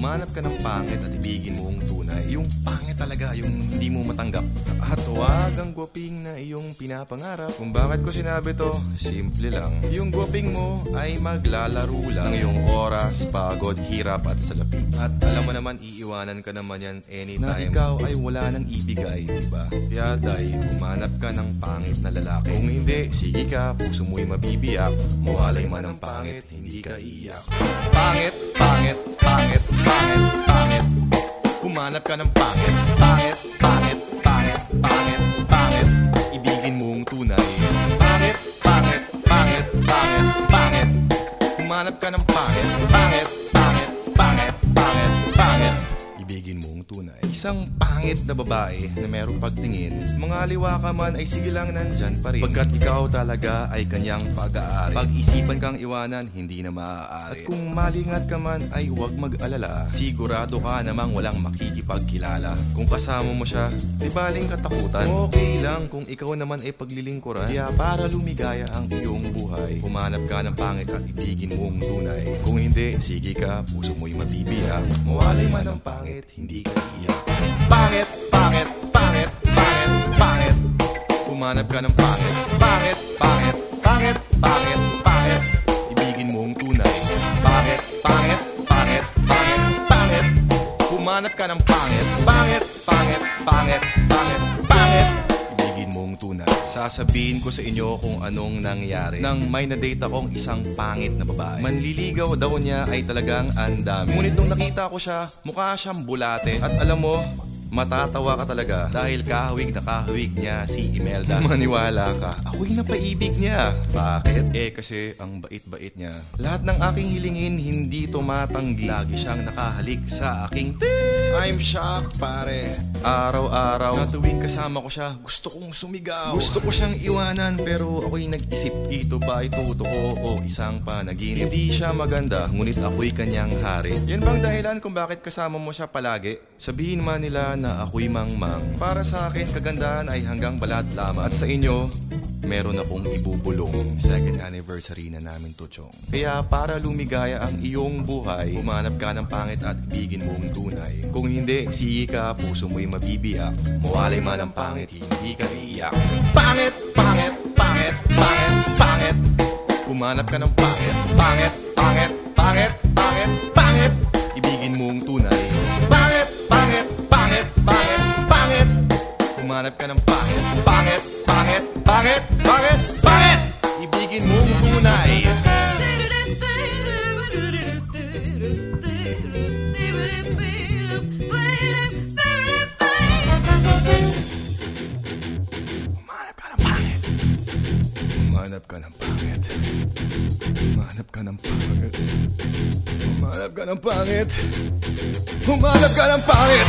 Humanap ka ng pangit at ibigin mo ang tunay. Yung pangit talaga, yung hindi mo matanggap. At huwag ang gwaping na iyong pinapangarap. Kung bakit ko sinabi to, simple lang. Yung gwaping mo ay maglalaro lang ng iyong oras, pagod, hirap at salapi. At alam mo naman, iiwanan ka naman yan anytime. Na ikaw ay wala nang ibigay, diba? Kaya day, humanap ka ng pangit na lalaki. Kung hindi, sige ka, puso mo'y mabibiyak. Mawalay man ang pangit, hindi ka iyak. Pangit, pangit, pangit, pangit, pangit. Humanap ka ng pangit, pangit, pangit, pangit, pangit, pangit. Ibigin mo ang tunay. Pangit, pangit, pangit, pangit, pangit. Humanap ka ng pangit, pangit, pangit, pangit, Isang pangit na babae na merong pagtingin, mga liwa ka man ay sige lang nandyan pa rin. Pagkat ikaw talaga ay kanyang pag-aari. Pag-isipan kang iwanan, hindi na maaari. At kung malingat ka man ay huwag mag-alala. Sigurado ka namang walang makikipagkilala. Kung kasama mo siya, di baling katakutan. Okay lang kung ikaw naman ay paglilingkuran. Kaya para lumigaya ang iyong buhay, humanap ka ng pangit at ibigin mo ang tunay. Kung hindi, sige ka, puso mo'y mabibiyak. Mawalay man ang pangit, hindi ka iyak. Pangit, pangit, pangit, pangit, pangit. Humanap ka ng pangit, pangit, pangit, pangit, pangit, pangit. Ibigin mo ang tunay. Pangit, pangit, pangit, pangit, pangit. Humanap ka ng pangit, pangit, pangit, pangit, pangit. Sasabihin ko sa inyo kung anong nangyari nang may na-date akong isang pangit na babae. Manliligaw daw niya ay talagang andami. Ngunit nung nakita ko siya, mukha siyang bulate. At alam mo, matatawa ka talaga dahil kahawig na kahawig niya si Imelda. Maniwala ka, ako'y napaibig niya. Bakit? Eh kasi ang bait-bait niya. Lahat ng aking hilingin hindi tumatanggi. Lagi siyang nakahalik sa aking I'm shocked pare. Araw-araw na tuwing kasama ko siya, gusto kong sumigaw. Gusto ko siyang iwanan pero ako'y nag-isip ito ba ito totoo o isang panaginip. Hindi siya maganda ngunit ako'y kanyang hari. Yan bang dahilan kung bakit kasama mo siya palagi? Sabihin man nila na ako'y mangmang. Para sa akin, kagandahan ay hanggang balat lamang. At sa inyo, meron akong ibubulong. Second anniversary na namin to, Chong. Kaya para lumigaya ang iyong buhay, humanap ka ng pangit at ibigin mo ang tunay. Kung hindi, sige ka, puso mo'y mabibiyak. Mawalay man ang pangit, hindi ka iiyak. Pangit, pangit, pangit, pangit, pangit. Humanap ka ng pangit, pangit, Humanap ka ng pangit, pangit, pangit, pangit, pangit, pangit. Ibigin mo ang tunay. Humanap ka ng pangit. Humanap ka ng pangit. Humanap ka ng pangit. Humanap ka ng pangit. Humanap ka ng pangit.